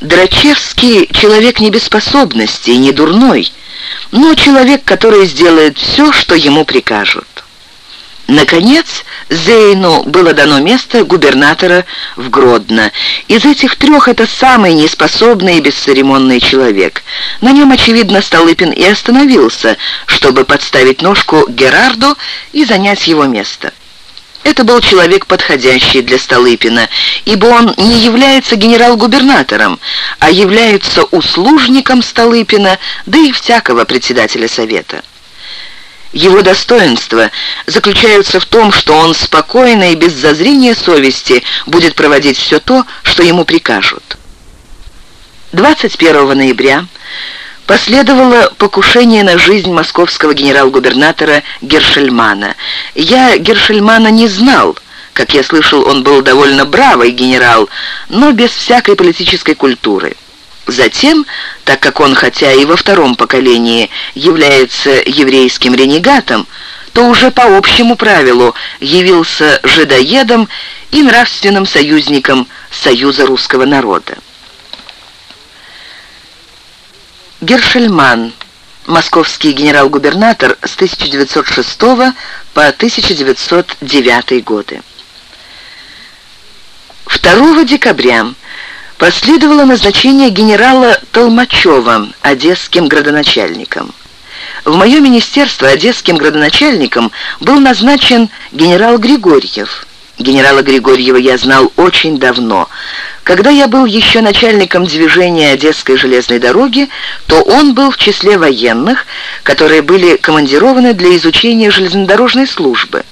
Драчевский человек не без способностей, не дурной, но человек, который сделает все, что ему прикажут. Наконец, Зейну было дано место губернатора в Гродно. Из этих трех это самый неспособный и бесцеремонный человек. На нем, очевидно, Столыпин и остановился, чтобы подставить ножку Герарду и занять его место. Это был человек подходящий для Столыпина, ибо он не является генерал-губернатором, а является услужником Столыпина, да и всякого председателя совета. Его достоинства заключаются в том, что он спокойно и без зазрения совести будет проводить все то, что ему прикажут. 21 ноября последовало покушение на жизнь московского генерал-губернатора Гершельмана. Я Гершельмана не знал, как я слышал, он был довольно бравый генерал, но без всякой политической культуры. Затем, так как он, хотя и во втором поколении, является еврейским ренегатом, то уже по общему правилу явился жидоедом и нравственным союзником Союза русского народа. Гершельман, московский генерал-губернатор с 1906 по 1909 годы. 2 декабря Последовало назначение генерала Толмачева одесским градоначальником. В мое министерство одесским градоначальником был назначен генерал Григорьев. Генерала Григорьева я знал очень давно. Когда я был еще начальником движения Одесской железной дороги, то он был в числе военных, которые были командированы для изучения железнодорожной службы.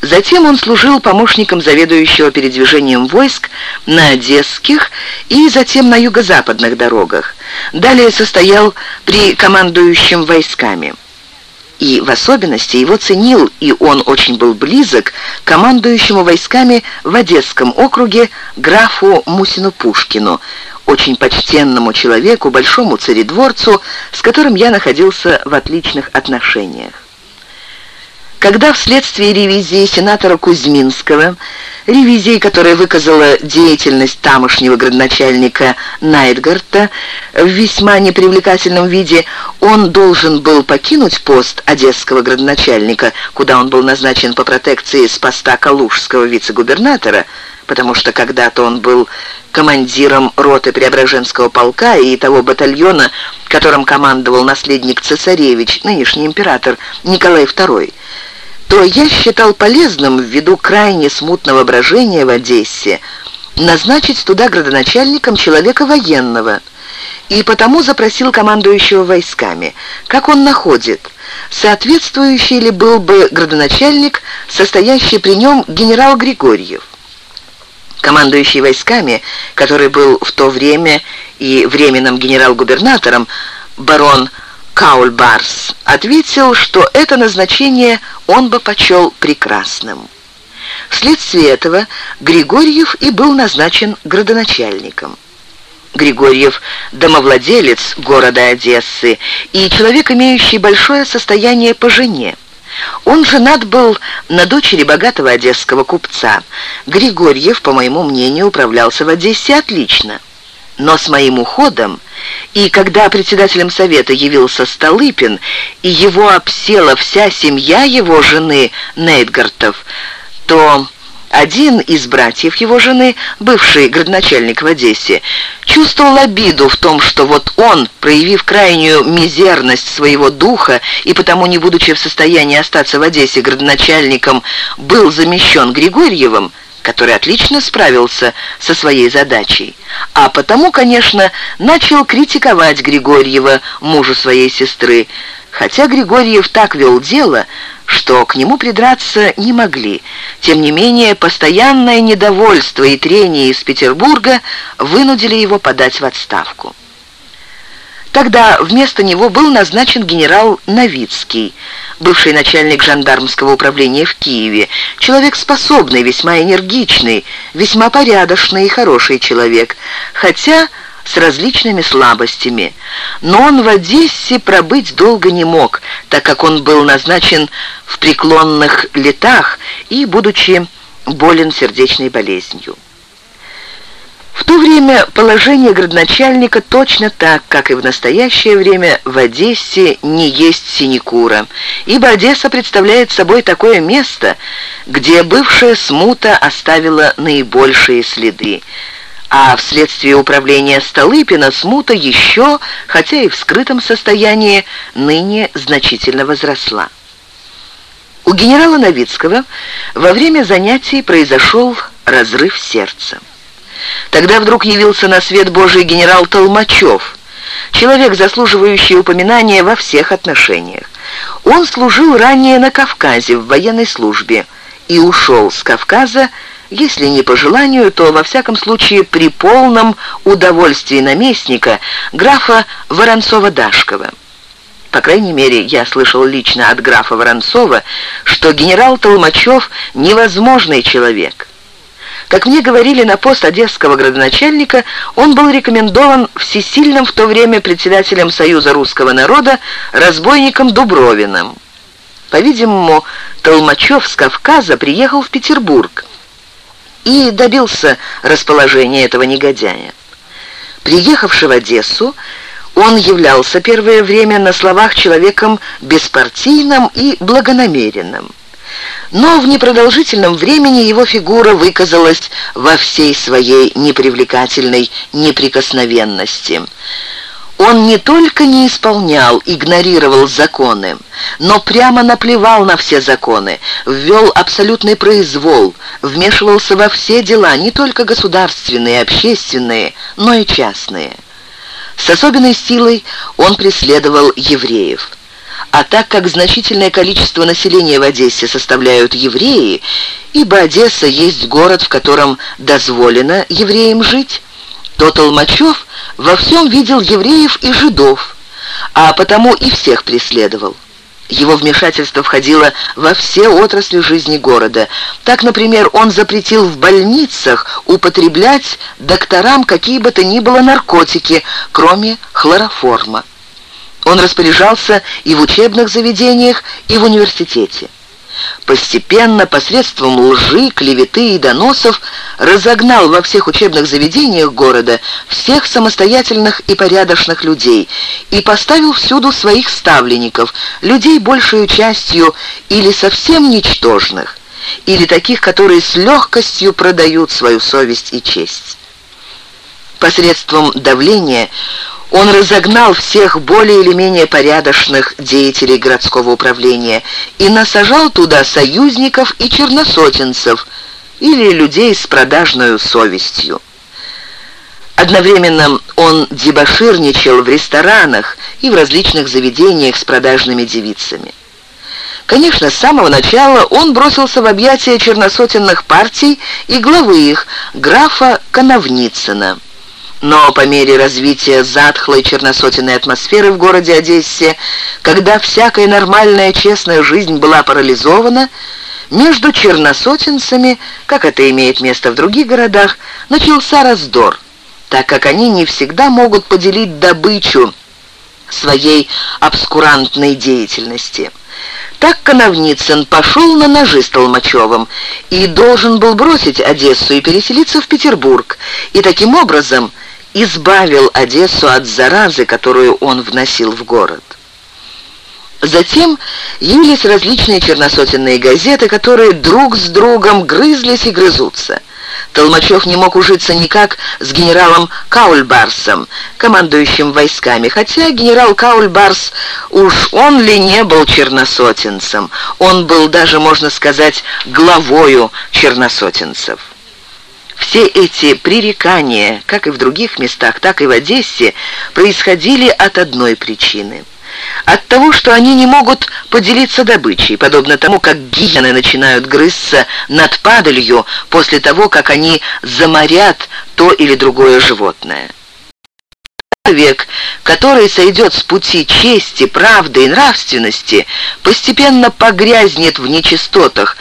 Затем он служил помощником заведующего передвижением войск на Одесских и затем на юго-западных дорогах. Далее состоял при командующем войсками. И в особенности его ценил, и он очень был близок командующему войсками в Одесском округе графу Мусину Пушкину, очень почтенному человеку, большому царедворцу, с которым я находился в отличных отношениях. Когда вследствие ревизии сенатора Кузьминского, ревизии, которая выказала деятельность тамошнего градоначальника Найтгарта в весьма непривлекательном виде, он должен был покинуть пост одесского градоначальника, куда он был назначен по протекции с поста калужского вице-губернатора, потому что когда-то он был командиром роты Преображенского полка и того батальона, которым командовал наследник цесаревич, нынешний император Николай II то я считал полезным, ввиду крайне смутного брожения в Одессе, назначить туда градоначальником человека военного, и потому запросил командующего войсками, как он находит, соответствующий ли был бы градоначальник, состоящий при нем генерал Григорьев. Командующий войсками, который был в то время и временным генерал-губернатором, барон Каульбарс ответил, что это назначение он бы почел прекрасным. Вследствие этого Григорьев и был назначен градоначальником. Григорьев – домовладелец города Одессы и человек, имеющий большое состояние по жене. Он женат был на дочери богатого одесского купца. Григорьев, по моему мнению, управлялся в Одессе отлично. Но с моим уходом и когда председателем совета явился Столыпин, и его обсела вся семья его жены Нейтгартов, то один из братьев его жены, бывший градоначальник в Одессе, чувствовал обиду в том, что вот он, проявив крайнюю мизерность своего духа и потому не будучи в состоянии остаться в Одессе градоначальником, был замещен Григорьевым, который отлично справился со своей задачей, а потому, конечно, начал критиковать Григорьева, мужа своей сестры, хотя Григорьев так вел дело, что к нему придраться не могли. Тем не менее, постоянное недовольство и трение из Петербурга вынудили его подать в отставку. Тогда вместо него был назначен генерал Новицкий, бывший начальник жандармского управления в Киеве, человек способный, весьма энергичный, весьма порядочный и хороший человек, хотя с различными слабостями. Но он в Одессе пробыть долго не мог, так как он был назначен в преклонных летах и, будучи болен сердечной болезнью. В то время положение градоначальника точно так, как и в настоящее время в Одессе не есть синекура, ибо Одесса представляет собой такое место, где бывшая смута оставила наибольшие следы, а вследствие управления Столыпина смута еще, хотя и в скрытом состоянии, ныне значительно возросла. У генерала Новицкого во время занятий произошел разрыв сердца. Тогда вдруг явился на свет Божий генерал Толмачев, человек, заслуживающий упоминания во всех отношениях. Он служил ранее на Кавказе в военной службе и ушел с Кавказа, если не по желанию, то во всяком случае при полном удовольствии наместника графа Воронцова-Дашкова. По крайней мере, я слышал лично от графа Воронцова, что генерал Толмачев невозможный человек. Как мне говорили, на пост одесского градоначальника он был рекомендован всесильным в то время председателем Союза русского народа разбойником Дубровиным. По-видимому, Толмачев с Кавказа приехал в Петербург и добился расположения этого негодяя. Приехавший в Одессу, он являлся первое время на словах человеком беспартийным и благонамеренным. Но в непродолжительном времени его фигура выказалась во всей своей непривлекательной неприкосновенности. Он не только не исполнял, игнорировал законы, но прямо наплевал на все законы, ввел абсолютный произвол, вмешивался во все дела, не только государственные, общественные, но и частные. С особенной силой он преследовал евреев. А так как значительное количество населения в Одессе составляют евреи, ибо Одесса есть город, в котором дозволено евреям жить, то Толмачев во всем видел евреев и жидов, а потому и всех преследовал. Его вмешательство входило во все отрасли жизни города. Так, например, он запретил в больницах употреблять докторам какие бы то ни было наркотики, кроме хлороформа. Он распоряжался и в учебных заведениях, и в университете. Постепенно, посредством лжи, клеветы и доносов, разогнал во всех учебных заведениях города всех самостоятельных и порядочных людей и поставил всюду своих ставленников, людей большую частью или совсем ничтожных, или таких, которые с легкостью продают свою совесть и честь. Посредством давления он разогнал всех более или менее порядочных деятелей городского управления и насажал туда союзников и черносотенцев или людей с продажной совестью. Одновременно он дебоширничал в ресторанах и в различных заведениях с продажными девицами. Конечно, с самого начала он бросился в объятия черносотенных партий и главы их, графа Коновницына. Но по мере развития затхлой черносотенной атмосферы в городе Одессе, когда всякая нормальная честная жизнь была парализована, между черносотенцами, как это имеет место в других городах, начался раздор, так как они не всегда могут поделить добычу своей обскурантной деятельности. Так Коновницын пошел на ножи с Толмачевым и должен был бросить Одессу и переселиться в Петербург, и таким образом избавил Одессу от заразы, которую он вносил в город. Затем явились различные черносотенные газеты, которые друг с другом грызлись и грызутся. Толмачев не мог ужиться никак с генералом Каульбарсом, командующим войсками, хотя генерал Каульбарс уж он ли не был черносотенцем, он был даже, можно сказать, главою черносотенцев. Все эти пререкания, как и в других местах, так и в Одессе, происходили от одной причины. От того, что они не могут поделиться добычей, подобно тому, как гиены начинают грызться над падалью после того, как они заморят то или другое животное. Человек, который сойдет с пути чести, правды и нравственности, постепенно погрязнет в нечистотах,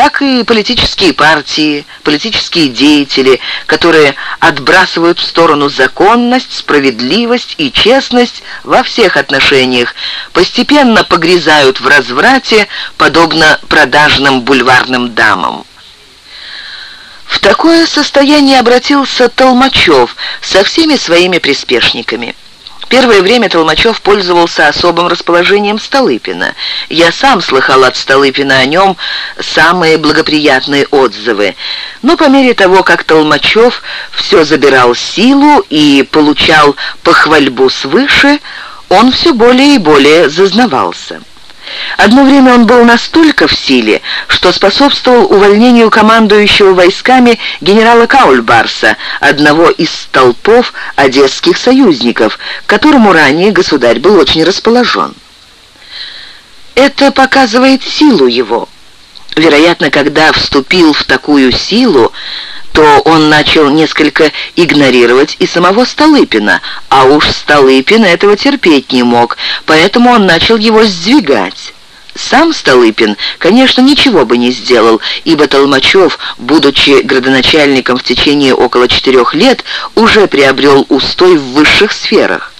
так и политические партии, политические деятели, которые отбрасывают в сторону законность, справедливость и честность во всех отношениях, постепенно погрязают в разврате, подобно продажным бульварным дамам. В такое состояние обратился Толмачев со всеми своими приспешниками. Первое время Толмачев пользовался особым расположением Столыпина. Я сам слыхал от Столыпина о нем самые благоприятные отзывы. Но по мере того, как Толмачев все забирал силу и получал похвальбу свыше, он все более и более зазнавался. Одно время он был настолько в силе, что способствовал увольнению командующего войсками генерала Каульбарса, одного из столпов одесских союзников, к которому ранее государь был очень расположен. Это показывает силу его. Вероятно, когда вступил в такую силу, то он начал несколько игнорировать и самого Столыпина, а уж Столыпин этого терпеть не мог, поэтому он начал его сдвигать. Сам Столыпин, конечно, ничего бы не сделал, ибо Толмачев, будучи градоначальником в течение около четырех лет, уже приобрел устой в высших сферах.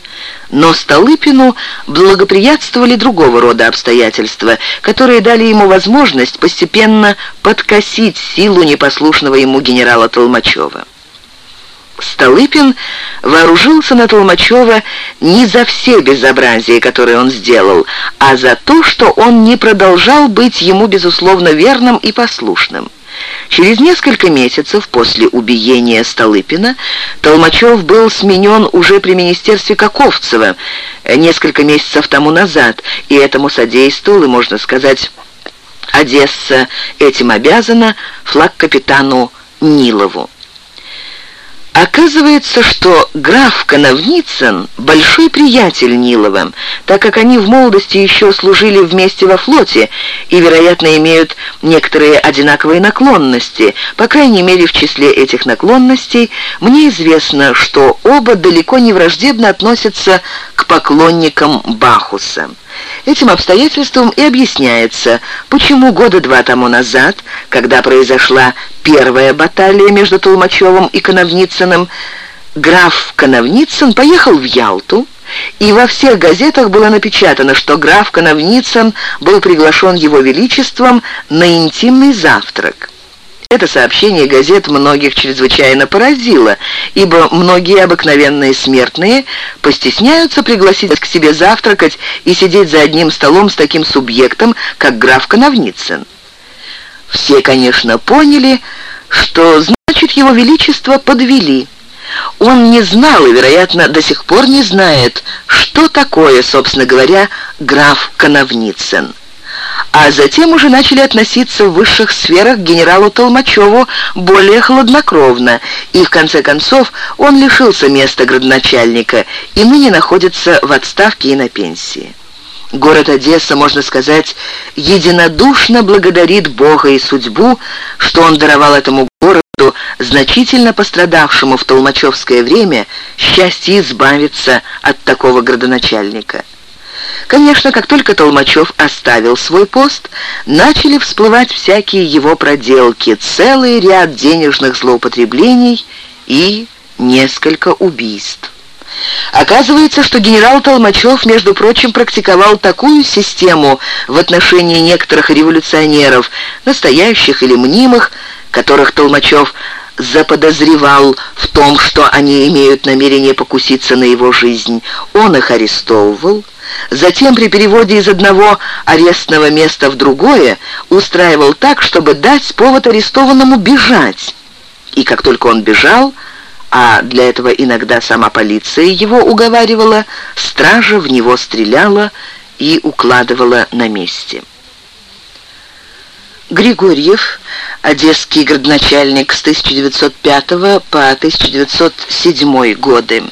Но Столыпину благоприятствовали другого рода обстоятельства, которые дали ему возможность постепенно подкосить силу непослушного ему генерала Толмачева. Столыпин вооружился на Толмачева не за все безобразия, которые он сделал, а за то, что он не продолжал быть ему, безусловно, верным и послушным. Через несколько месяцев после убиения Столыпина Толмачев был сменен уже при министерстве Каковцева несколько месяцев тому назад, и этому содействовал, и, можно сказать, Одесса этим обязана флаг капитану Нилову. Оказывается, что граф Коновницын – большой приятель Нилова, так как они в молодости еще служили вместе во флоте и, вероятно, имеют некоторые одинаковые наклонности. По крайней мере, в числе этих наклонностей мне известно, что оба далеко не враждебно относятся к поклонникам Бахуса. Этим обстоятельством и объясняется, почему года два тому назад, когда произошла первая баталия между Толмачевым и Коновницыным, граф Коновницын поехал в Ялту, и во всех газетах было напечатано, что граф Коновницын был приглашен его величеством на интимный завтрак. Это сообщение газет многих чрезвычайно поразило, ибо многие обыкновенные смертные постесняются пригласить к себе завтракать и сидеть за одним столом с таким субъектом, как граф Коновницын. Все, конечно, поняли, что, значит, его величество подвели. Он не знал и, вероятно, до сих пор не знает, что такое, собственно говоря, граф Коновницын а затем уже начали относиться в высших сферах к генералу Толмачеву более хладнокровно, и в конце концов он лишился места градоначальника и ныне находится в отставке и на пенсии. Город Одесса, можно сказать, единодушно благодарит Бога и судьбу, что он даровал этому городу, значительно пострадавшему в толмачевское время, счастье избавиться от такого градоначальника. Конечно, как только Толмачев оставил свой пост, начали всплывать всякие его проделки, целый ряд денежных злоупотреблений и несколько убийств. Оказывается, что генерал Толмачев, между прочим, практиковал такую систему в отношении некоторых революционеров, настоящих или мнимых, которых Толмачев заподозревал в том, что они имеют намерение покуситься на его жизнь. Он их арестовывал, Затем при переводе из одного арестного места в другое устраивал так, чтобы дать повод арестованному бежать. И как только он бежал, а для этого иногда сама полиция его уговаривала, стража в него стреляла и укладывала на месте. Григорьев, одесский градоначальник с 1905 по 1907 годы,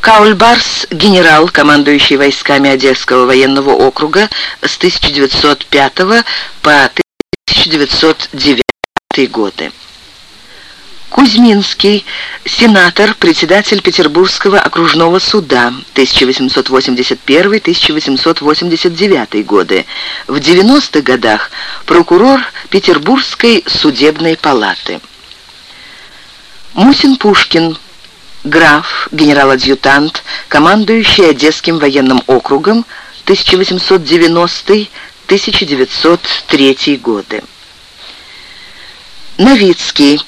Каульбарс, генерал, командующий войсками Одесского военного округа с 1905 по 1909 годы. Кузьминский, сенатор, председатель Петербургского окружного суда 1881-1889 годы. В 90-х годах прокурор Петербургской судебной палаты. Мусин Пушкин, граф, генерал-адъютант, командующий Одесским военным округом 1890-1903 годы. Новицкий.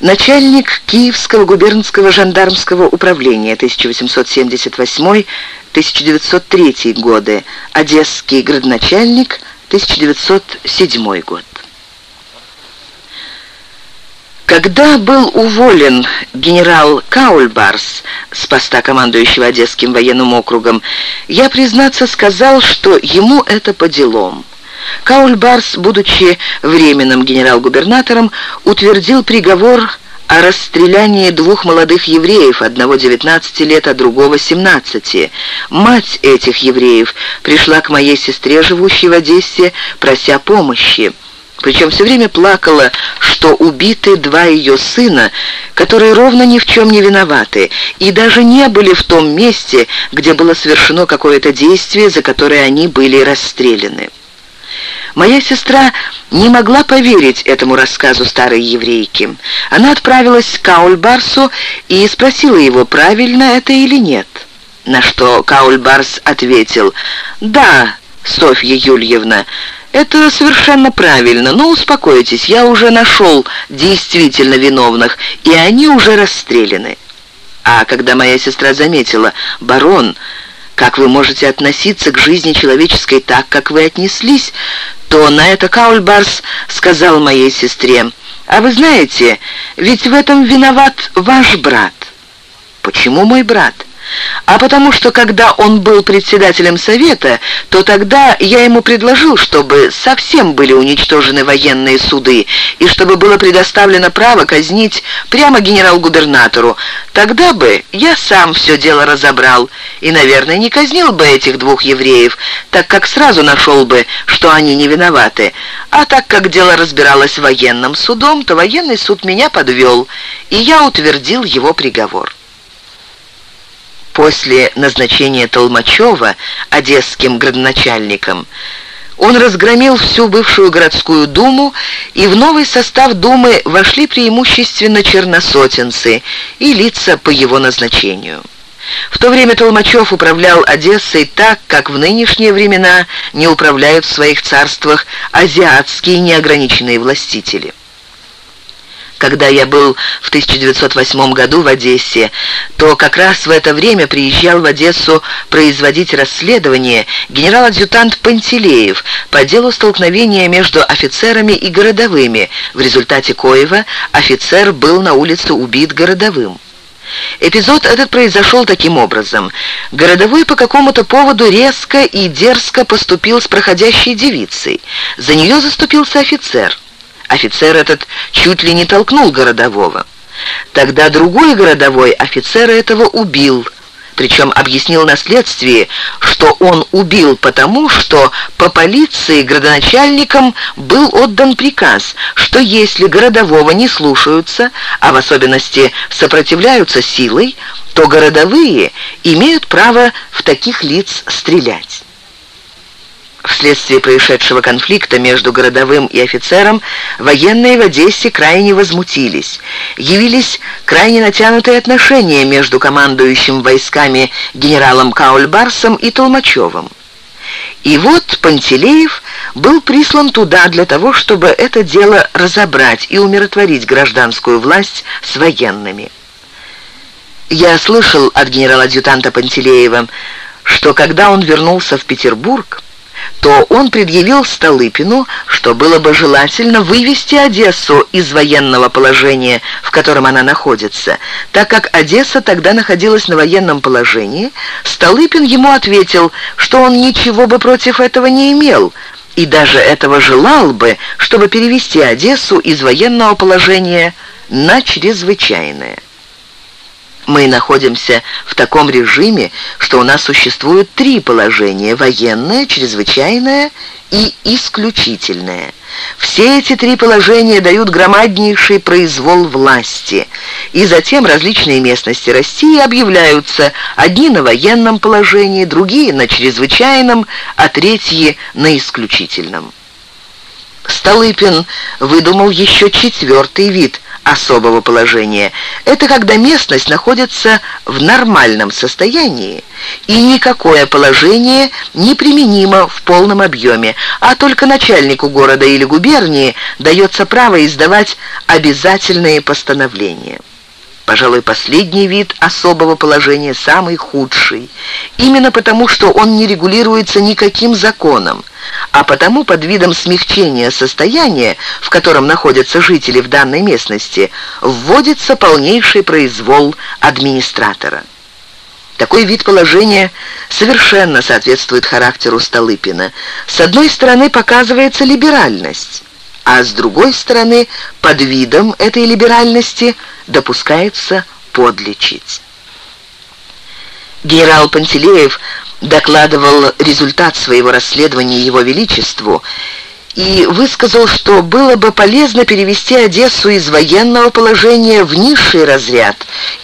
Начальник Киевского губернского жандармского управления 1878-1903 годы. Одесский градоначальник 1907 год. Когда был уволен генерал Каульбарс с поста командующего Одесским военным округом, я, признаться, сказал, что ему это по делам. Каульбарс, будучи временным генерал-губернатором, утвердил приговор о расстрелянии двух молодых евреев, одного 19 лет, а другого 17. Мать этих евреев пришла к моей сестре, живущей в Одессе, прося помощи. Причем все время плакала, что убиты два ее сына, которые ровно ни в чем не виноваты, и даже не были в том месте, где было совершено какое-то действие, за которое они были расстреляны. Моя сестра не могла поверить этому рассказу старой еврейки. Она отправилась к Каульбарсу и спросила его, правильно это или нет. На что Каульбарс ответил, «Да, Софья Юльевна, это совершенно правильно, но успокойтесь, я уже нашел действительно виновных, и они уже расстреляны». А когда моя сестра заметила, «Барон, как вы можете относиться к жизни человеческой так, как вы отнеслись, то на это Каульбарс сказал моей сестре, «А вы знаете, ведь в этом виноват ваш брат». «Почему мой брат?» А потому что когда он был председателем совета, то тогда я ему предложил, чтобы совсем были уничтожены военные суды и чтобы было предоставлено право казнить прямо генерал-губернатору. Тогда бы я сам все дело разобрал и, наверное, не казнил бы этих двух евреев, так как сразу нашел бы, что они не виноваты. А так как дело разбиралось военным судом, то военный суд меня подвел, и я утвердил его приговор. После назначения Толмачева одесским градоначальником он разгромил всю бывшую городскую думу, и в новый состав думы вошли преимущественно черносотенцы и лица по его назначению. В то время Толмачев управлял Одессой так, как в нынешние времена не управляют в своих царствах азиатские неограниченные властители. Когда я был в 1908 году в Одессе, то как раз в это время приезжал в Одессу производить расследование генерал-адъютант Пантелеев по делу столкновения между офицерами и городовыми, в результате коего офицер был на улице убит городовым. Эпизод этот произошел таким образом. Городовой по какому-то поводу резко и дерзко поступил с проходящей девицей. За нее заступился офицер. Офицер этот чуть ли не толкнул городового. Тогда другой городовой офицера этого убил, причем объяснил на следствии, что он убил потому, что по полиции градоначальникам был отдан приказ, что если городового не слушаются, а в особенности сопротивляются силой, то городовые имеют право в таких лиц стрелять. Вследствие происшедшего конфликта между городовым и офицером военные в Одессе крайне возмутились. Явились крайне натянутые отношения между командующим войсками генералом Каульбарсом и Толмачевым. И вот Пантелеев был прислан туда для того, чтобы это дело разобрать и умиротворить гражданскую власть с военными. Я слышал от генерала-адъютанта Пантелеева, что когда он вернулся в Петербург, то он предъявил Столыпину, что было бы желательно вывести Одессу из военного положения, в котором она находится. Так как Одесса тогда находилась на военном положении, Столыпин ему ответил, что он ничего бы против этого не имел, и даже этого желал бы, чтобы перевести Одессу из военного положения на чрезвычайное. Мы находимся в таком режиме, что у нас существуют три положения – военное, чрезвычайное и исключительное. Все эти три положения дают громаднейший произвол власти, и затем различные местности России объявляются одни на военном положении, другие на чрезвычайном, а третьи на исключительном. Столыпин выдумал еще четвертый вид особого положения – это когда местность находится в нормальном состоянии, и никакое положение не применимо в полном объеме, а только начальнику города или губернии дается право издавать обязательные постановления. Пожалуй, последний вид особого положения самый худший, именно потому, что он не регулируется никаким законом, а потому под видом смягчения состояния, в котором находятся жители в данной местности, вводится полнейший произвол администратора. Такой вид положения совершенно соответствует характеру Столыпина. С одной стороны показывается либеральность, а с другой стороны, под видом этой либеральности допускается подлечить. Генерал Пантелеев докладывал результат своего расследования Его Величеству и высказал, что было бы полезно перевести Одессу из военного положения в низший разряд,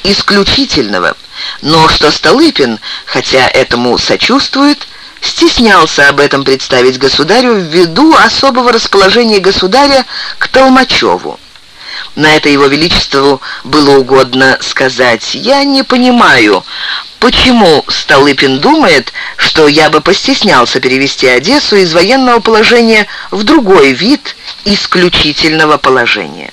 исключительного, но что Столыпин, хотя этому сочувствует, стеснялся об этом представить государю ввиду особого расположения государя к Толмачеву. На это его величеству было угодно сказать «Я не понимаю, почему Столыпин думает, что я бы постеснялся перевести Одессу из военного положения в другой вид исключительного положения».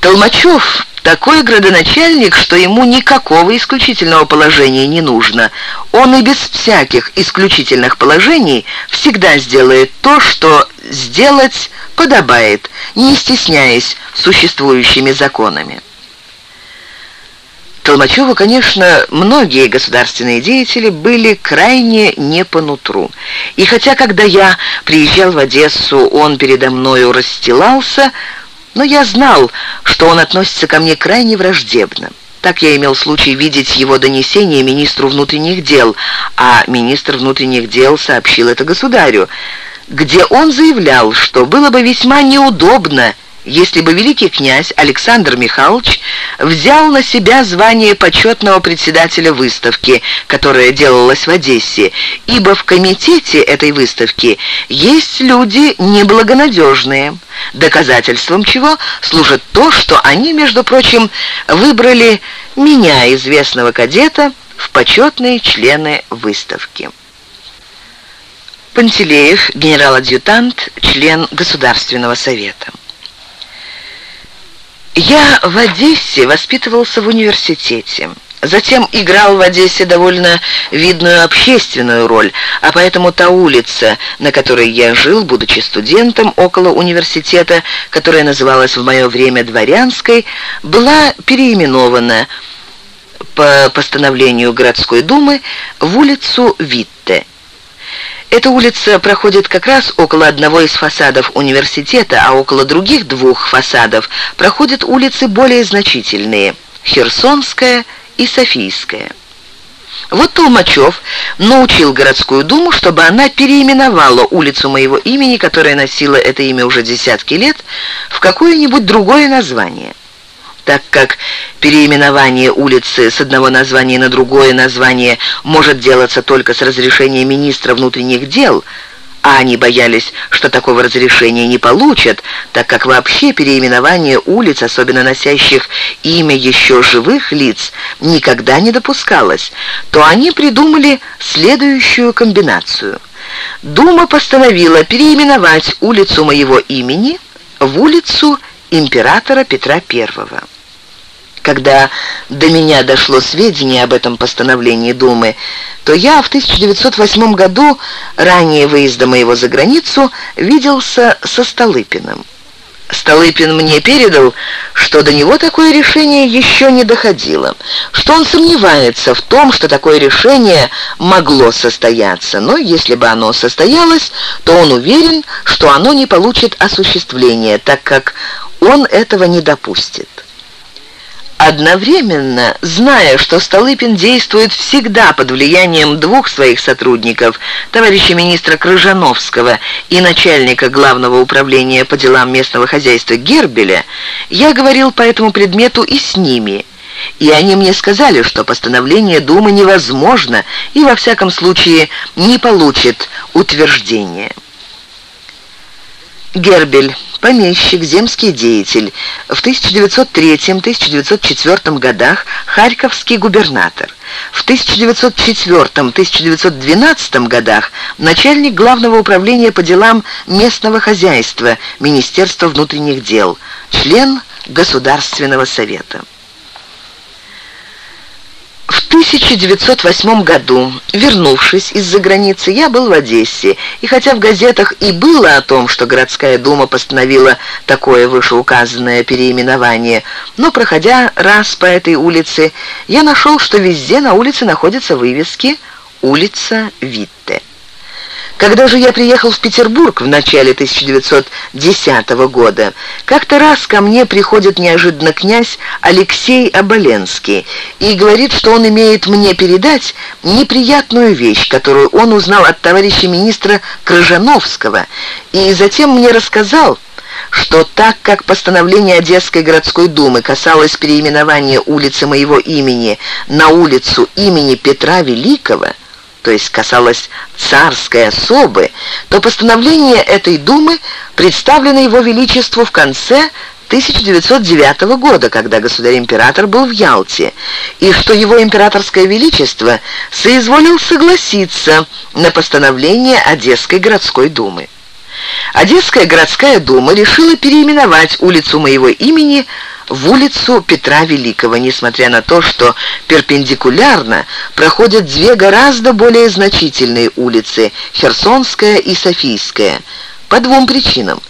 Толмачев такой градоначальник, что ему никакого исключительного положения не нужно. Он и без всяких исключительных положений всегда сделает то, что сделать подобает, не стесняясь существующими законами. Толмачеву, конечно, многие государственные деятели были крайне не по нутру. И хотя, когда я приезжал в Одессу, он передо мною расстилался, но я знал, что он относится ко мне крайне враждебно. Так я имел случай видеть его донесение министру внутренних дел, а министр внутренних дел сообщил это государю, где он заявлял, что было бы весьма неудобно если бы великий князь Александр Михайлович взял на себя звание почетного председателя выставки, которая делалась в Одессе, ибо в комитете этой выставки есть люди неблагонадежные, доказательством чего служит то, что они, между прочим, выбрали меня, известного кадета, в почетные члены выставки. Пантелеев, генерал-адъютант, член Государственного совета. Я в Одессе воспитывался в университете. Затем играл в Одессе довольно видную общественную роль, а поэтому та улица, на которой я жил, будучи студентом около университета, которая называлась в мое время Дворянской, была переименована по постановлению городской думы в улицу Витте. Эта улица проходит как раз около одного из фасадов университета, а около других двух фасадов проходят улицы более значительные – Херсонская и Софийская. Вот Толмачев научил городскую думу, чтобы она переименовала улицу моего имени, которая носила это имя уже десятки лет, в какое-нибудь другое название так как переименование улицы с одного названия на другое название может делаться только с разрешения министра внутренних дел, а они боялись, что такого разрешения не получат, так как вообще переименование улиц, особенно носящих имя еще живых лиц, никогда не допускалось, то они придумали следующую комбинацию. Дума постановила переименовать улицу моего имени в улицу императора Петра I. Когда до меня дошло сведения об этом постановлении Думы, то я в 1908 году, ранее выезда моего за границу, виделся со Столыпиным. Столыпин мне передал, что до него такое решение еще не доходило, что он сомневается в том, что такое решение могло состояться, но если бы оно состоялось, то он уверен, что оно не получит осуществления, так как он этого не допустит. Одновременно, зная, что Столыпин действует всегда под влиянием двух своих сотрудников, товарища министра Крыжановского и начальника Главного управления по делам местного хозяйства Гербеля, я говорил по этому предмету и с ними. И они мне сказали, что постановление Думы невозможно и во всяком случае не получит утверждения. Гербель помещик, земский деятель. В 1903-1904 годах харьковский губернатор. В 1904-1912 годах начальник Главного управления по делам местного хозяйства Министерства внутренних дел, член Государственного совета. В 1908 году, вернувшись из-за границы, я был в Одессе, и хотя в газетах и было о том, что городская дума постановила такое вышеуказанное переименование, но, проходя раз по этой улице, я нашел, что везде на улице находятся вывески «Улица Витте». Когда же я приехал в Петербург в начале 1910 года, как-то раз ко мне приходит неожиданно князь Алексей Оболенский и говорит, что он имеет мне передать неприятную вещь, которую он узнал от товарища министра Крыжановского, и затем мне рассказал, что так как постановление Одесской городской думы касалось переименования улицы моего имени на улицу имени Петра Великого, то есть касалось царской особы, то постановление этой Думы представлено его величеству в конце 1909 года, когда государь-император был в Ялте, и что его императорское величество соизволил согласиться на постановление Одесской городской думы. Одесская городская дума решила переименовать улицу моего имени в улицу Петра Великого, несмотря на то, что перпендикулярно проходят две гораздо более значительные улицы – Херсонская и Софийская, по двум причинам.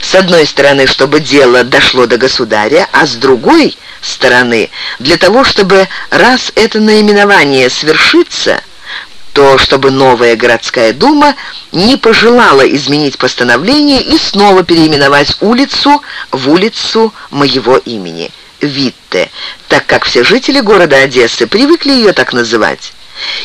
С одной стороны, чтобы дело дошло до государя, а с другой стороны, для того, чтобы раз это наименование свершится – то чтобы новая городская дума не пожелала изменить постановление и снова переименовать улицу в улицу моего имени, Витте, так как все жители города Одессы привыкли ее так называть.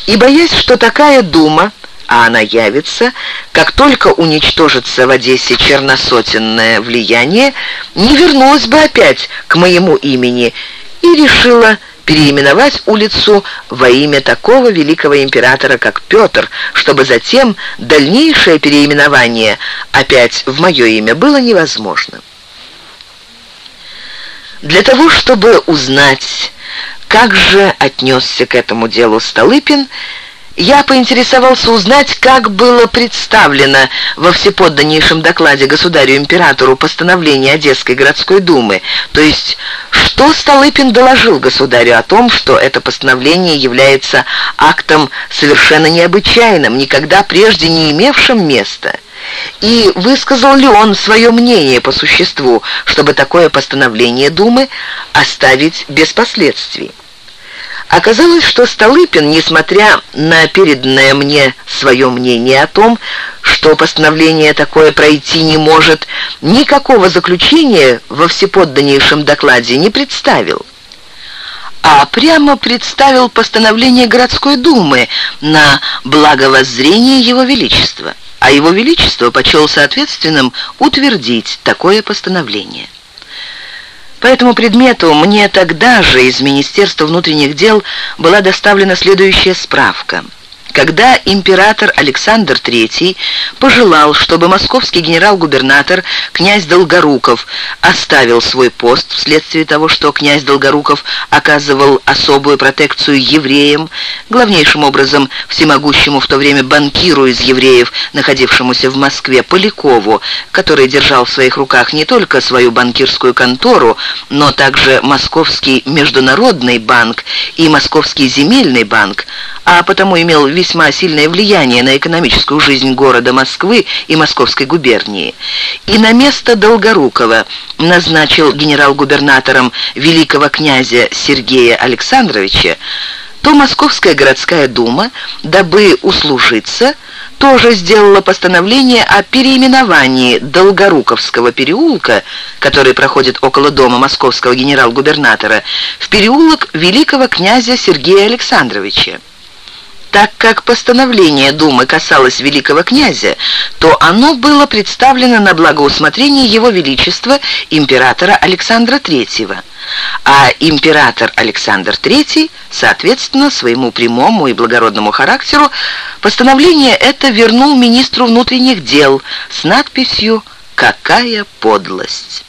И боясь, что такая дума, а она явится, как только уничтожится в Одессе черносотенное влияние, не вернулась бы опять к моему имени и решила переименовать улицу во имя такого великого императора, как Петр, чтобы затем дальнейшее переименование опять в мое имя было невозможно. Для того, чтобы узнать, как же отнесся к этому делу Столыпин, я поинтересовался узнать, как было представлено во всеподданнейшем докладе государю-императору постановление Одесской городской думы, то есть, что Столыпин доложил государю о том, что это постановление является актом совершенно необычайным, никогда прежде не имевшим места. И высказал ли он свое мнение по существу, чтобы такое постановление Думы оставить без последствий? Оказалось, что Столыпин, несмотря на переданное мне свое мнение о том, что постановление такое пройти не может, никакого заключения во всеподданнейшем докладе не представил а прямо представил постановление городской думы на благовоззрение Его Величества, а Его Величество почел соответственным утвердить такое постановление. По этому предмету мне тогда же из Министерства внутренних дел была доставлена следующая справка – когда император Александр III пожелал, чтобы московский генерал-губернатор князь Долгоруков оставил свой пост вследствие того, что князь Долгоруков оказывал особую протекцию евреям, главнейшим образом всемогущему в то время банкиру из евреев, находившемуся в Москве, Полякову, который держал в своих руках не только свою банкирскую контору, но также Московский международный банк и Московский земельный банк, а потому имел весьма сильное влияние на экономическую жизнь города Москвы и Московской губернии. И на место Долгорукова назначил генерал-губернатором великого князя Сергея Александровича, то Московская городская дума, дабы услужиться, тоже сделала постановление о переименовании Долгоруковского переулка, который проходит около дома московского генерал-губернатора, в переулок великого князя Сергея Александровича. Так как постановление Думы касалось великого князя, то оно было представлено на благоусмотрение Его Величества императора Александра III, а император Александр III, соответственно, своему прямому и благородному характеру, постановление это вернул министру внутренних дел с надписью Какая подлость!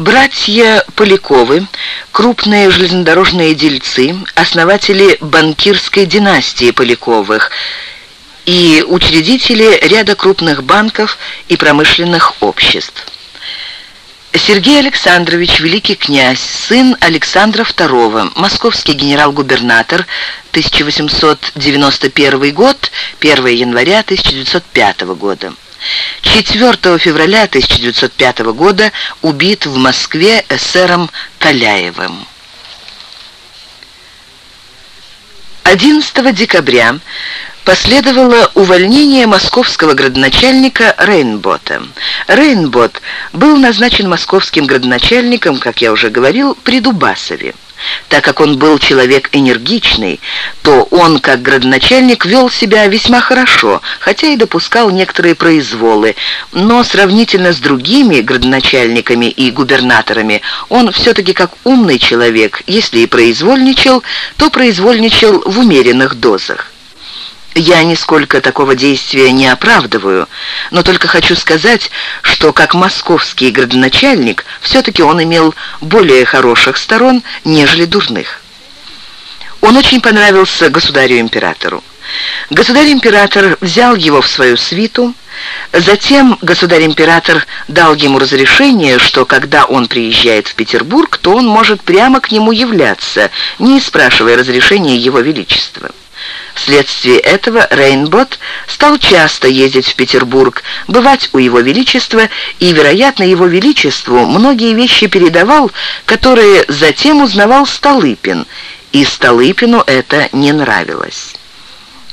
Братья Поляковы, крупные железнодорожные дельцы, основатели банкирской династии Поляковых и учредители ряда крупных банков и промышленных обществ. Сергей Александрович, великий князь, сын Александра II, московский генерал-губернатор, 1891 год, 1 января 1905 года. 4 февраля 1905 года убит в Москве эсером Каляевым. 11 декабря последовало увольнение московского градоначальника Рейнбота. Рейнбот был назначен московским градоначальником, как я уже говорил, при Дубасове. Так как он был человек энергичный, то он, как градоначальник, вел себя весьма хорошо, хотя и допускал некоторые произволы, но сравнительно с другими градоначальниками и губернаторами он все-таки как умный человек, если и произвольничал, то произвольничал в умеренных дозах. Я нисколько такого действия не оправдываю, но только хочу сказать, что как московский градоначальник все-таки он имел более хороших сторон, нежели дурных. Он очень понравился государю-императору. Государь-император взял его в свою свиту, затем государь-император дал ему разрешение, что когда он приезжает в Петербург, то он может прямо к нему являться, не спрашивая разрешения его величества. Вследствие этого Рейнбот стал часто ездить в Петербург, бывать у Его Величества, и, вероятно, Его Величеству многие вещи передавал, которые затем узнавал Столыпин, и Столыпину это не нравилось.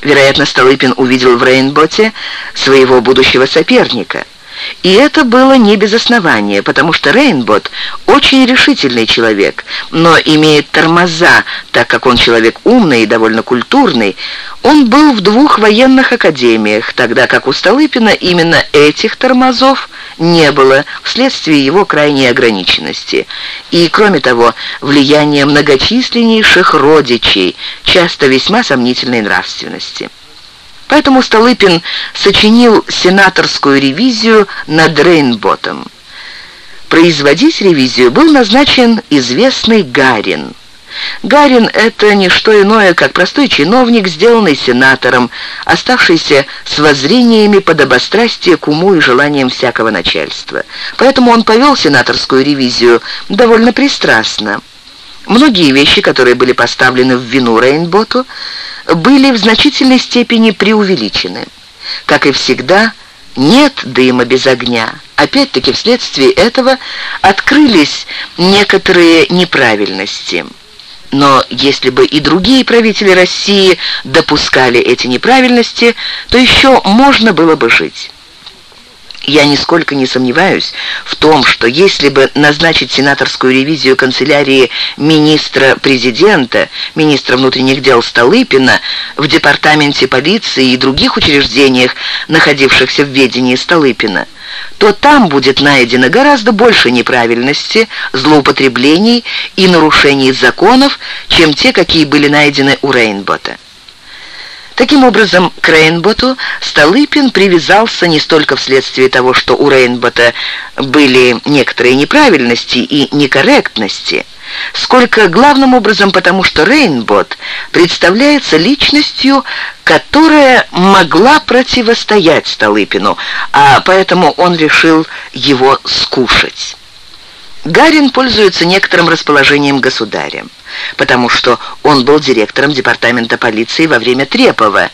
Вероятно, Столыпин увидел в Рейнботе своего будущего соперника – и это было не без основания, потому что Рейнбот очень решительный человек, но имеет тормоза, так как он человек умный и довольно культурный. Он был в двух военных академиях, тогда как у Столыпина именно этих тормозов не было вследствие его крайней ограниченности. И, кроме того, влияние многочисленнейших родичей, часто весьма сомнительной нравственности. Поэтому Столыпин сочинил сенаторскую ревизию над Рейнботом. Производить ревизию был назначен известный Гарин. Гарин — это не что иное, как простой чиновник, сделанный сенатором, оставшийся с воззрениями подобострастия к уму и желаниям всякого начальства. Поэтому он повел сенаторскую ревизию довольно пристрастно. Многие вещи, которые были поставлены в вину Рейнботу, были в значительной степени преувеличены. Как и всегда, нет дыма без огня. Опять-таки, вследствие этого открылись некоторые неправильности. Но если бы и другие правители России допускали эти неправильности, то еще можно было бы жить. Я нисколько не сомневаюсь в том, что если бы назначить сенаторскую ревизию канцелярии министра-президента, министра внутренних дел Столыпина, в департаменте полиции и других учреждениях, находившихся в ведении Столыпина, то там будет найдено гораздо больше неправильности, злоупотреблений и нарушений законов, чем те, какие были найдены у Рейнбота. Таким образом, к Рейнботу Столыпин привязался не столько вследствие того, что у Рейнбота были некоторые неправильности и некорректности, сколько главным образом потому, что Рейнбот представляется личностью, которая могла противостоять Столыпину, а поэтому он решил его скушать. Гарин пользуется некоторым расположением государя, потому что он был директором департамента полиции во время Трепова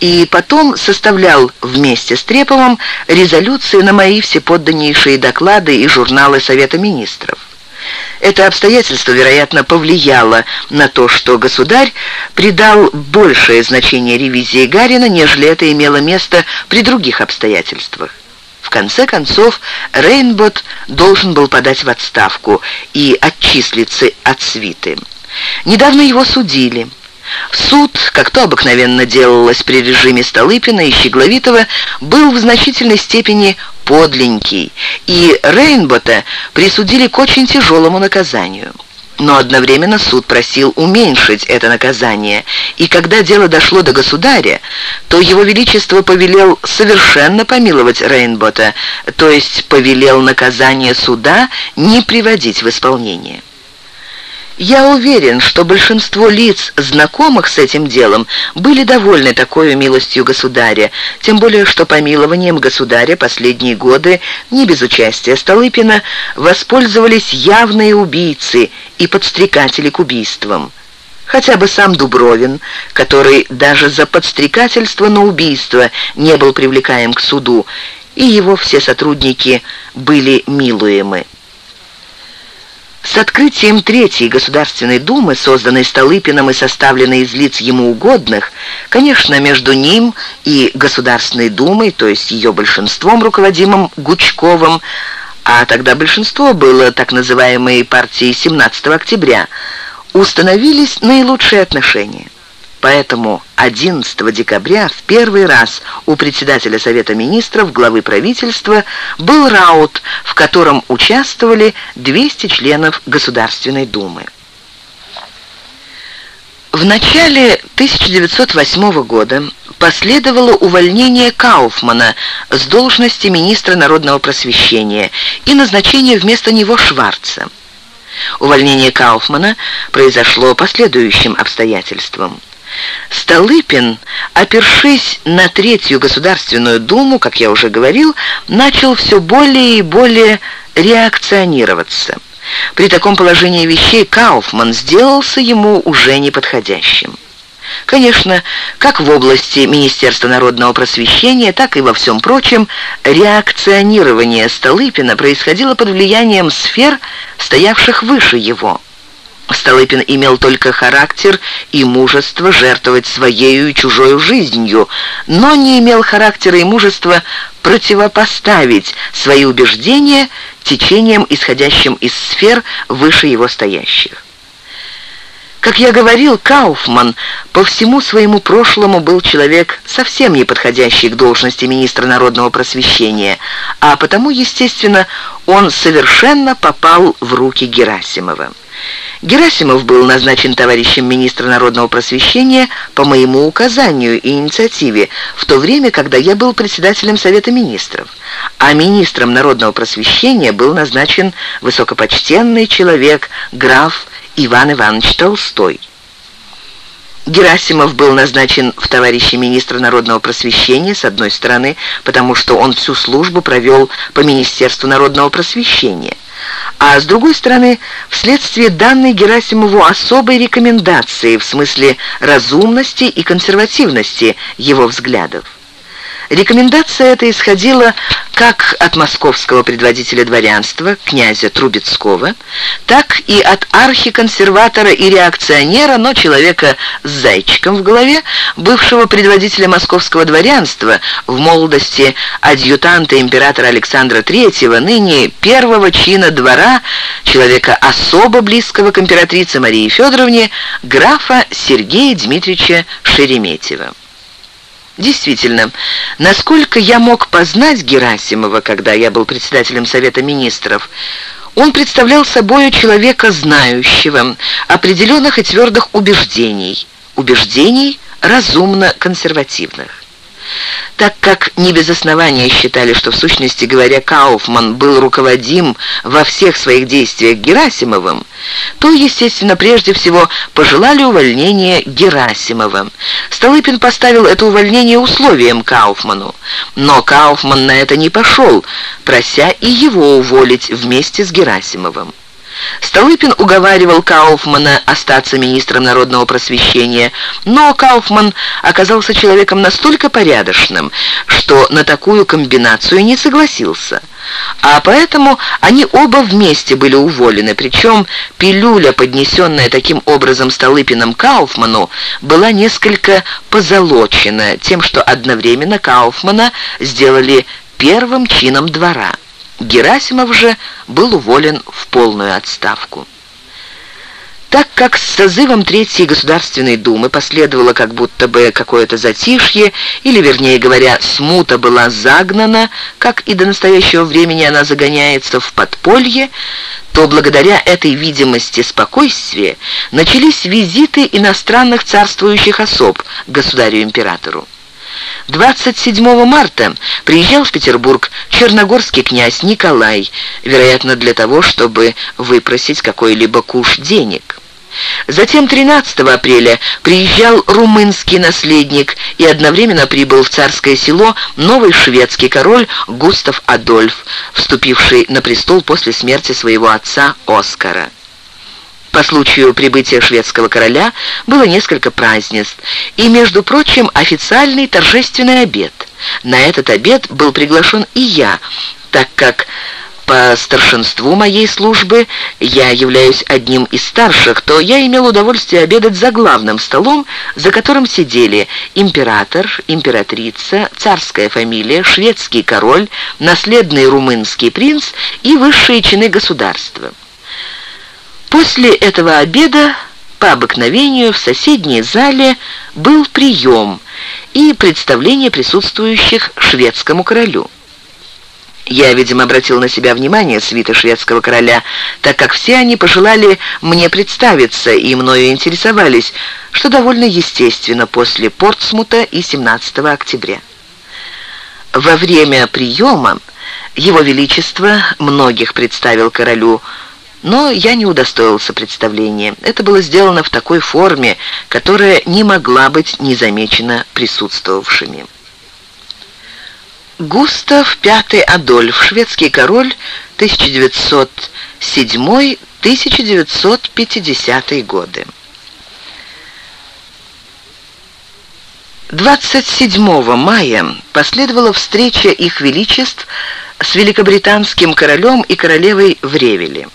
и потом составлял вместе с Треповым резолюции на мои всеподданнейшие доклады и журналы Совета Министров. Это обстоятельство, вероятно, повлияло на то, что государь придал большее значение ревизии Гарина, нежели это имело место при других обстоятельствах. В конце концов, Рейнбот должен был подать в отставку и отчислиться от свиты. Недавно его судили. Суд, как то обыкновенно делалось при режиме Столыпина и Щегловитова, был в значительной степени подленький, и Рейнбота присудили к очень тяжелому наказанию. Но одновременно суд просил уменьшить это наказание, и когда дело дошло до государя, то его величество повелел совершенно помиловать Рейнбота, то есть повелел наказание суда не приводить в исполнение. Я уверен, что большинство лиц, знакомых с этим делом, были довольны такой милостью государя, тем более что помилованием государя последние годы, не без участия Столыпина, воспользовались явные убийцы и подстрекатели к убийствам. Хотя бы сам Дубровин, который даже за подстрекательство на убийство не был привлекаем к суду, и его все сотрудники были милуемы. С открытием Третьей Государственной Думы, созданной Столыпиным и составленной из лиц ему угодных, конечно, между ним и Государственной Думой, то есть ее большинством, руководимым Гучковым, а тогда большинство было так называемой партией 17 октября, установились наилучшие отношения. Поэтому 11 декабря в первый раз у председателя Совета Министров, главы правительства, был раут, в котором участвовали 200 членов Государственной Думы. В начале 1908 года последовало увольнение Кауфмана с должности министра народного просвещения и назначение вместо него Шварца. Увольнение Кауфмана произошло по следующим обстоятельствам. Столыпин, опершись на Третью Государственную Думу, как я уже говорил, начал все более и более реакционироваться. При таком положении вещей Кауфман сделался ему уже неподходящим. Конечно, как в области Министерства народного просвещения, так и во всем прочем, реакционирование Столыпина происходило под влиянием сфер, стоявших выше его – Столыпин имел только характер и мужество жертвовать своей и чужой жизнью, но не имел характера и мужества противопоставить свои убеждения течениям, исходящим из сфер выше его стоящих. Как я говорил, Кауфман по всему своему прошлому был человек, совсем не подходящий к должности министра народного просвещения, а потому, естественно, он совершенно попал в руки Герасимова. Герасимов был назначен товарищем министра народного просвещения по моему указанию и инициативе, в то время, когда я был председателем Совета министров. А министром народного просвещения был назначен высокопочтенный человек, граф Иван Иванович Толстой. Герасимов был назначен в товарищи министра народного просвещения, с одной стороны, потому что он всю службу провел по Министерству народного просвещения – а с другой стороны, вследствие данной Герасимову особой рекомендации в смысле разумности и консервативности его взглядов. Рекомендация эта исходила как от московского предводителя дворянства, князя Трубецкого, так и от архиконсерватора и реакционера, но человека с зайчиком в голове, бывшего предводителя московского дворянства, в молодости адъютанта императора Александра III, ныне первого чина двора, человека особо близкого к императрице Марии Федоровне, графа Сергея Дмитриевича Шереметьева. Действительно, насколько я мог познать Герасимова, когда я был председателем Совета Министров, он представлял собой человека знающего, определенных и твердых убеждений, убеждений разумно консервативных. Так как не без основания считали, что в сущности говоря Кауфман был руководим во всех своих действиях Герасимовым, то, естественно, прежде всего пожелали увольнения Герасимова. Столыпин поставил это увольнение условием Кауфману, но Кауфман на это не пошел, прося и его уволить вместе с Герасимовым. Столыпин уговаривал Кауфмана остаться министром народного просвещения, но Кауфман оказался человеком настолько порядочным, что на такую комбинацию не согласился. А поэтому они оба вместе были уволены, причем пилюля, поднесенная таким образом Столыпиным Кауфману, была несколько позолочена тем, что одновременно Кауфмана сделали первым чином двора. Герасимов же был уволен в полную отставку. Так как с созывом Третьей Государственной Думы последовало как будто бы какое-то затишье, или, вернее говоря, смута была загнана, как и до настоящего времени она загоняется в подполье, то благодаря этой видимости спокойствия начались визиты иностранных царствующих особ государю-императору. 27 марта приезжал в Петербург черногорский князь Николай, вероятно, для того, чтобы выпросить какой-либо куш денег. Затем 13 апреля приезжал румынский наследник и одновременно прибыл в царское село новый шведский король Густав Адольф, вступивший на престол после смерти своего отца Оскара. По случаю прибытия шведского короля было несколько празднеств, и, между прочим, официальный торжественный обед. На этот обед был приглашен и я, так как по старшинству моей службы я являюсь одним из старших, то я имел удовольствие обедать за главным столом, за которым сидели император, императрица, царская фамилия, шведский король, наследный румынский принц и высшие чины государства. После этого обеда по обыкновению в соседней зале был прием и представление присутствующих шведскому королю. Я, видимо, обратил на себя внимание свита шведского короля, так как все они пожелали мне представиться и мною интересовались, что довольно естественно после Портсмута и 17 октября. Во время приема Его Величество многих представил королю, но я не удостоился представления. Это было сделано в такой форме, которая не могла быть незамечена присутствовавшими. Густав V Адольф, шведский король, 1907-1950 годы. 27 мая последовала встреча их величеств с великобританским королем и королевой в Ревеле.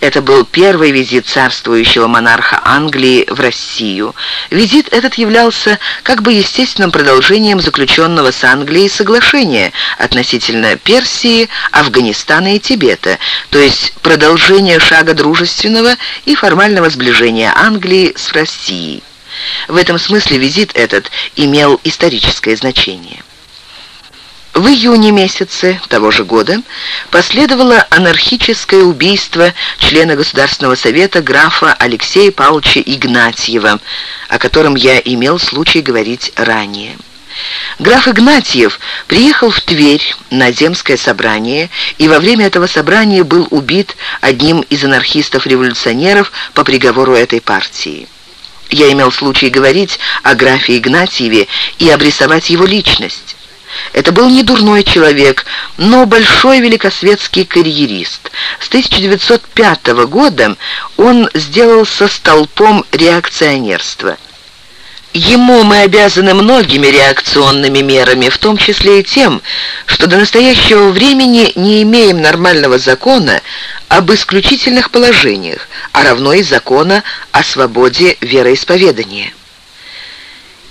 Это был первый визит царствующего монарха Англии в Россию. Визит этот являлся как бы естественным продолжением заключенного с Англией соглашения относительно Персии, Афганистана и Тибета, то есть продолжение шага дружественного и формального сближения Англии с Россией. В этом смысле визит этот имел историческое значение. В июне месяце того же года последовало анархическое убийство члена Государственного совета графа Алексея Павловича Игнатьева, о котором я имел случай говорить ранее. Граф Игнатьев приехал в Тверь на земское собрание и во время этого собрания был убит одним из анархистов-революционеров по приговору этой партии. Я имел случай говорить о графе Игнатьеве и обрисовать его личность. Это был не дурной человек, но большой великосветский карьерист. С 1905 года он сделался столпом реакционерства. Ему мы обязаны многими реакционными мерами, в том числе и тем, что до настоящего времени не имеем нормального закона об исключительных положениях, а равно и закона о свободе вероисповедания.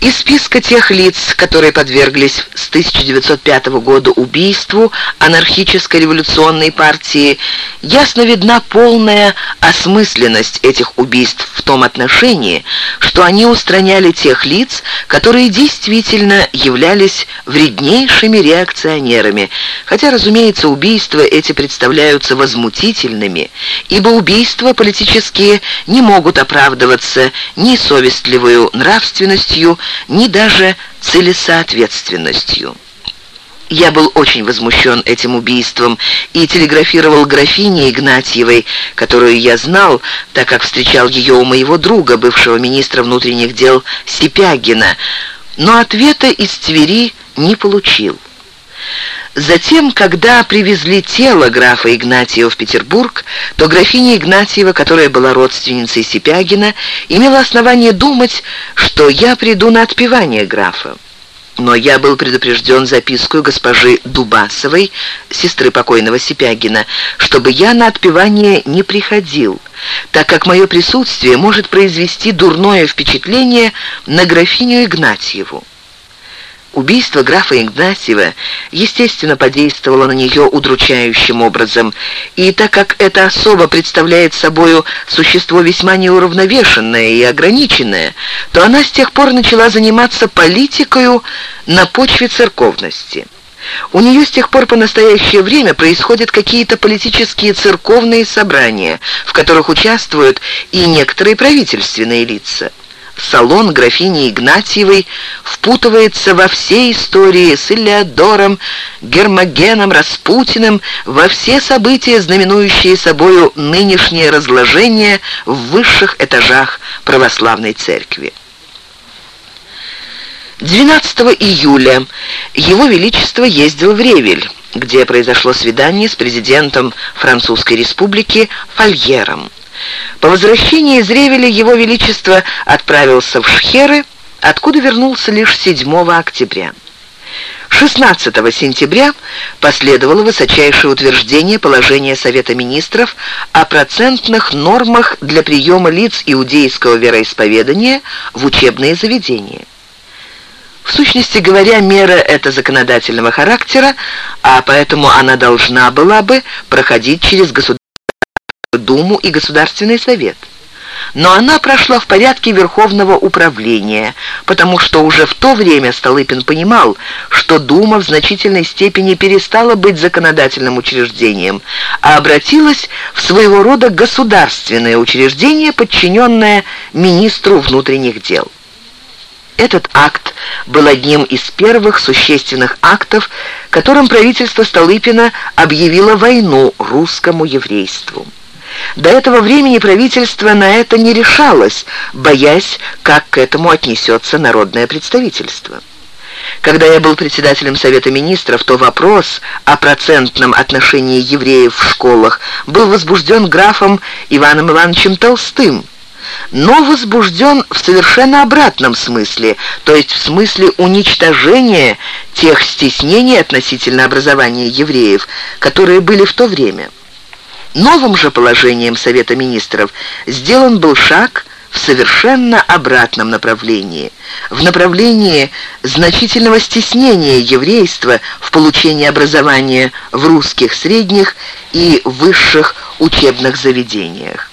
Из списка тех лиц, которые подверглись с 1905 года убийству анархической революционной партии, ясно видна полная осмысленность этих убийств в том отношении, что они устраняли тех лиц, которые действительно являлись вреднейшими реакционерами, хотя, разумеется, убийства эти представляются возмутительными, ибо убийства политические не могут оправдываться ни совестливую нравственностью, ни даже целесоответственностью. Я был очень возмущен этим убийством и телеграфировал графине Игнатьевой, которую я знал, так как встречал ее у моего друга, бывшего министра внутренних дел Сипягина, но ответа из Твери не получил. Затем, когда привезли тело графа Игнатьева в Петербург, то графиня Игнатьева, которая была родственницей Сипягина, имела основание думать, что я приду на отпевание графа. Но я был предупрежден запиской госпожи Дубасовой, сестры покойного Сипягина, чтобы я на отпевание не приходил, так как мое присутствие может произвести дурное впечатление на графиню Игнатьеву. Убийство графа Игнатьева, естественно, подействовало на нее удручающим образом, и так как эта особа представляет собою существо весьма неуравновешенное и ограниченное, то она с тех пор начала заниматься политикою на почве церковности. У нее с тех пор по настоящее время происходят какие-то политические церковные собрания, в которых участвуют и некоторые правительственные лица салон графини Игнатьевой впутывается во все истории с Илеодором, Гермогеном, Распутиным, во все события, знаменующие собою нынешнее разложение в высших этажах православной церкви. 12 июля Его Величество ездил в Ревель, где произошло свидание с президентом Французской Республики Фольером. По возвращении из Ревеля Его Величество отправился в Шхеры, откуда вернулся лишь 7 октября. 16 сентября последовало высочайшее утверждение положения Совета Министров о процентных нормах для приема лиц иудейского вероисповедания в учебные заведения. В сущности говоря, мера эта законодательного характера, а поэтому она должна была бы проходить через государство. Думу и Государственный совет. Но она прошла в порядке Верховного управления, потому что уже в то время Столыпин понимал, что Дума в значительной степени перестала быть законодательным учреждением, а обратилась в своего рода государственное учреждение, подчиненное министру внутренних дел. Этот акт был одним из первых существенных актов, которым правительство Столыпина объявило войну русскому еврейству. До этого времени правительство на это не решалось, боясь, как к этому отнесется народное представительство. Когда я был председателем Совета Министров, то вопрос о процентном отношении евреев в школах был возбужден графом Иваном Ивановичем Толстым, но возбужден в совершенно обратном смысле, то есть в смысле уничтожения тех стеснений относительно образования евреев, которые были в то время. Новым же положением Совета Министров сделан был шаг в совершенно обратном направлении, в направлении значительного стеснения еврейства в получении образования в русских средних и высших учебных заведениях.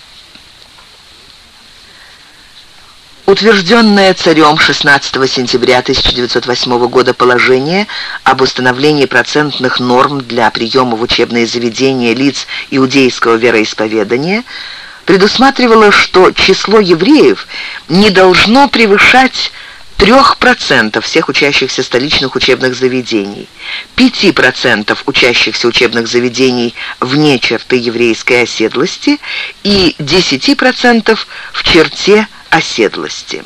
Утвержденное царем 16 сентября 1908 года положение об установлении процентных норм для приема в учебные заведения лиц иудейского вероисповедания предусматривало, что число евреев не должно превышать 3% всех учащихся столичных учебных заведений, 5% учащихся учебных заведений вне черты еврейской оседлости и 10% в черте оседлости.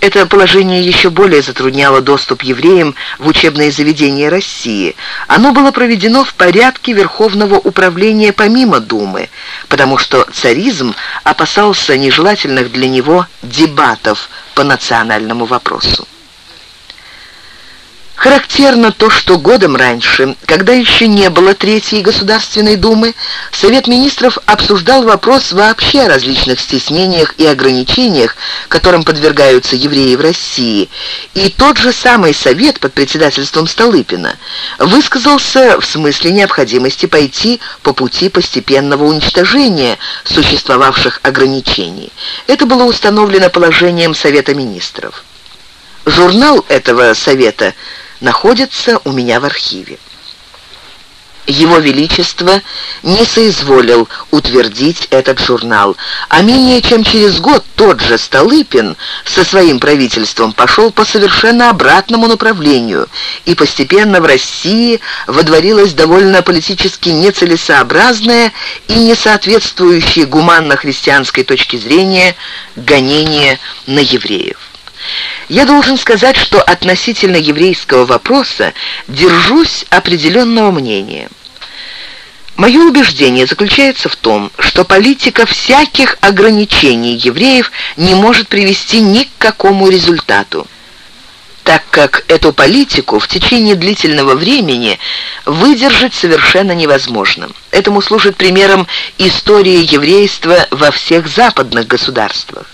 Это положение еще более затрудняло доступ евреям в учебные заведения России. Оно было проведено в порядке Верховного управления помимо Думы, потому что царизм опасался нежелательных для него дебатов по национальному вопросу. Характерно то, что годом раньше, когда еще не было Третьей Государственной Думы, Совет Министров обсуждал вопрос вообще о различных стеснениях и ограничениях, которым подвергаются евреи в России, и тот же самый Совет под председательством Столыпина высказался в смысле необходимости пойти по пути постепенного уничтожения существовавших ограничений. Это было установлено положением Совета Министров. Журнал этого Совета – находится у меня в архиве. Его Величество не соизволил утвердить этот журнал, а менее чем через год тот же Столыпин со своим правительством пошел по совершенно обратному направлению, и постепенно в России водворилось довольно политически нецелесообразное и несоответствующее гуманно-христианской точке зрения гонение на евреев. Я должен сказать, что относительно еврейского вопроса держусь определенного мнения. Мое убеждение заключается в том, что политика всяких ограничений евреев не может привести ни к какому результату, так как эту политику в течение длительного времени выдержать совершенно невозможно. Этому служит примером история еврейства во всех западных государствах.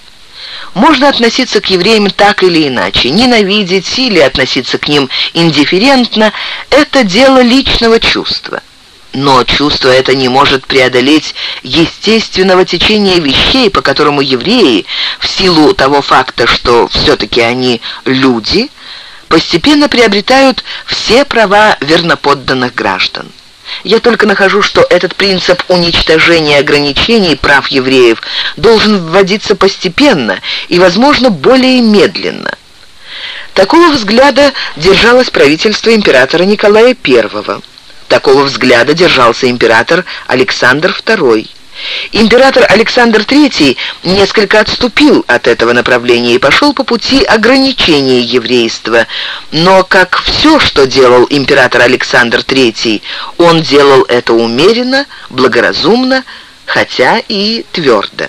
Можно относиться к евреям так или иначе, ненавидеть или относиться к ним индифферентно – это дело личного чувства. Но чувство это не может преодолеть естественного течения вещей, по которому евреи, в силу того факта, что все-таки они люди, постепенно приобретают все права верноподданных граждан. Я только нахожу, что этот принцип уничтожения ограничений прав евреев должен вводиться постепенно и, возможно, более медленно. Такого взгляда держалось правительство императора Николая I. Такого взгляда держался император Александр II. Император Александр III несколько отступил от этого направления и пошел по пути ограничения еврейства. Но, как все, что делал император Александр III, он делал это умеренно, благоразумно, хотя и твердо.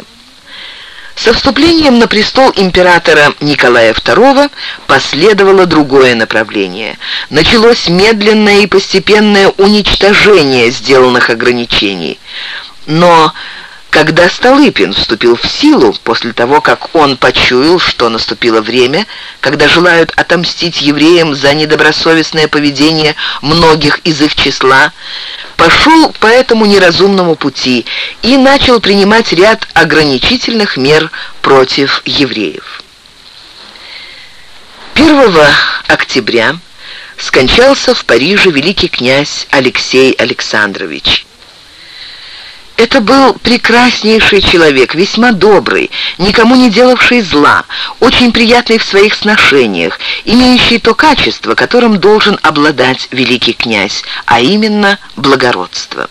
Со вступлением на престол императора Николая II последовало другое направление. Началось медленное и постепенное уничтожение сделанных ограничений. Но когда Столыпин вступил в силу, после того, как он почуял, что наступило время, когда желают отомстить евреям за недобросовестное поведение многих из их числа, пошел по этому неразумному пути и начал принимать ряд ограничительных мер против евреев. 1 октября скончался в Париже великий князь Алексей Александрович. Это был прекраснейший человек, весьма добрый, никому не делавший зла, очень приятный в своих сношениях, имеющий то качество, которым должен обладать великий князь, а именно благородство.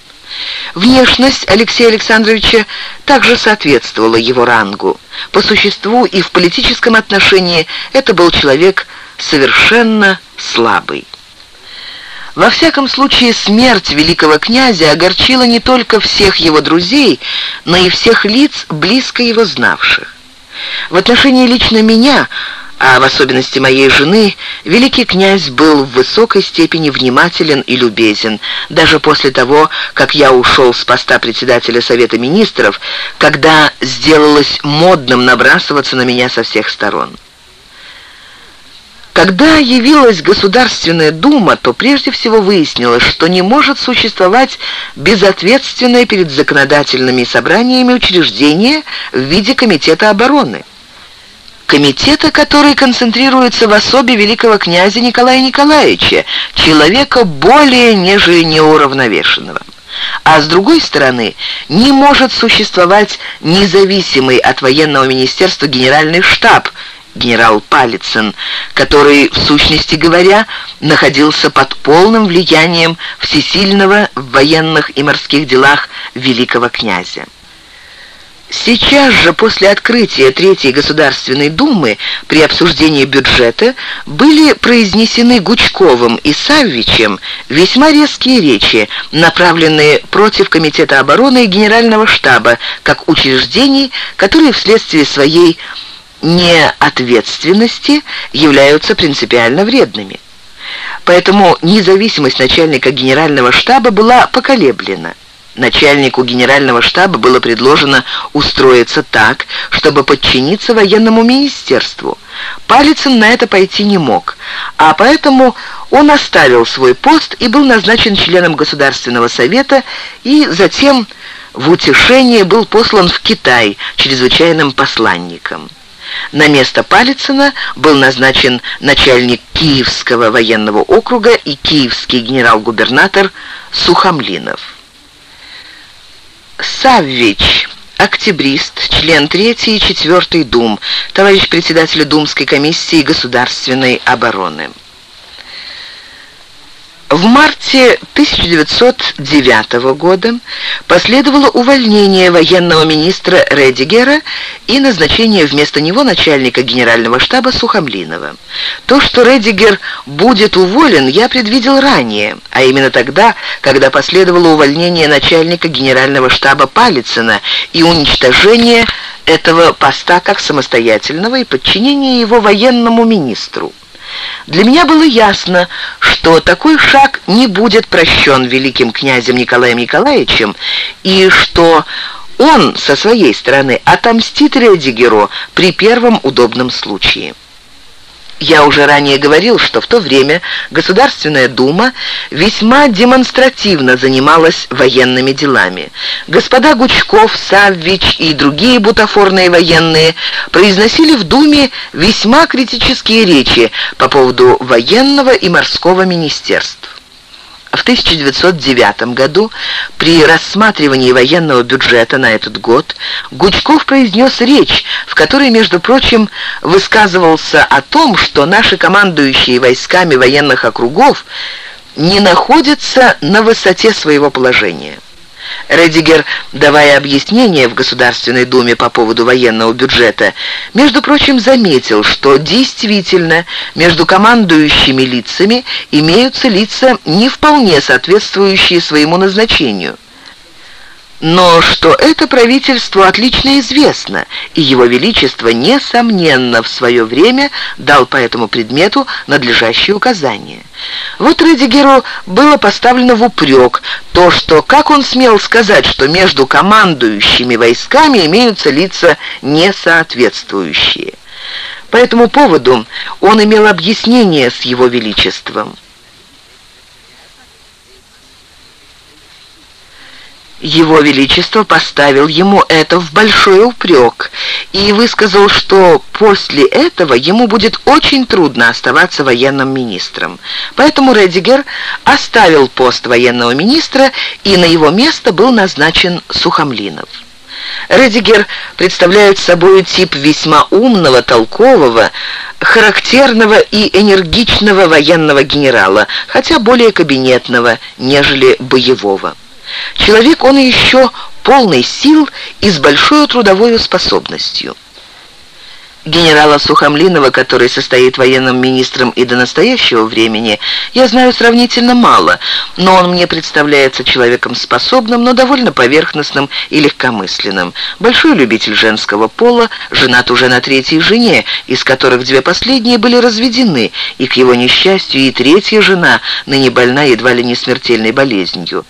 Внешность Алексея Александровича также соответствовала его рангу. По существу и в политическом отношении это был человек совершенно слабый. Во всяком случае, смерть великого князя огорчила не только всех его друзей, но и всех лиц, близко его знавших. В отношении лично меня, а в особенности моей жены, великий князь был в высокой степени внимателен и любезен, даже после того, как я ушел с поста председателя Совета Министров, когда сделалось модным набрасываться на меня со всех сторон. Когда явилась Государственная Дума, то прежде всего выяснилось, что не может существовать безответственное перед законодательными собраниями учреждение в виде Комитета обороны. Комитета, который концентрируется в особе великого князя Николая Николаевича, человека более нежели неуравновешенного. А с другой стороны, не может существовать независимый от военного министерства генеральный штаб, генерал Палицын, который, в сущности говоря, находился под полным влиянием всесильного в военных и морских делах великого князя. Сейчас же, после открытия Третьей Государственной Думы, при обсуждении бюджета, были произнесены Гучковым и Саввичем весьма резкие речи, направленные против Комитета обороны и Генерального штаба, как учреждений, которые вследствие своей неответственности являются принципиально вредными. Поэтому независимость начальника генерального штаба была поколеблена. Начальнику генерального штаба было предложено устроиться так, чтобы подчиниться военному министерству. Палицын на это пойти не мог, а поэтому он оставил свой пост и был назначен членом Государственного совета и затем в утешение был послан в Китай чрезвычайным посланником. На место Палицына был назначен начальник Киевского военного округа и киевский генерал-губернатор Сухомлинов. Саввич, октябрист, член 3 и 4 Дум, товарищ председателя Думской комиссии государственной обороны. В марте 1909 года последовало увольнение военного министра Редигера и назначение вместо него начальника генерального штаба Сухомлинова. То, что Редигер будет уволен, я предвидел ранее, а именно тогда, когда последовало увольнение начальника генерального штаба Палицына и уничтожение этого поста как самостоятельного и подчинение его военному министру. Для меня было ясно, что такой шаг не будет прощен великим князем Николаем Николаевичем, и что Он, со своей стороны, отомстит Редигеру при первом удобном случае. Я уже ранее говорил, что в то время Государственная Дума весьма демонстративно занималась военными делами. Господа Гучков, Саввич и другие бутафорные военные произносили в Думе весьма критические речи по поводу военного и морского министерств. В 1909 году при рассматривании военного бюджета на этот год Гучков произнес речь, в которой, между прочим, высказывался о том, что наши командующие войсками военных округов не находятся на высоте своего положения. Редигер, давая объяснение в Государственной Думе по поводу военного бюджета, между прочим, заметил, что действительно между командующими лицами имеются лица, не вполне соответствующие своему назначению но что это правительству отлично известно, и его величество, несомненно, в свое время дал по этому предмету надлежащие указания. Вот Редигеру было поставлено в упрек то, что как он смел сказать, что между командующими войсками имеются лица несоответствующие. По этому поводу он имел объяснение с его величеством. Его Величество поставил ему это в большой упрек и высказал, что после этого ему будет очень трудно оставаться военным министром. Поэтому Редигер оставил пост военного министра, и на его место был назначен Сухомлинов. Редигер представляет собой тип весьма умного, толкового, характерного и энергичного военного генерала, хотя более кабинетного, нежели боевого. Человек он еще полный сил и с большой трудовой способностью. Генерала Сухомлинова, который состоит военным министром и до настоящего времени, я знаю сравнительно мало, но он мне представляется человеком способным, но довольно поверхностным и легкомысленным. Большой любитель женского пола, женат уже на третьей жене, из которых две последние были разведены, и к его несчастью и третья жена ныне больна едва ли не смертельной болезнью.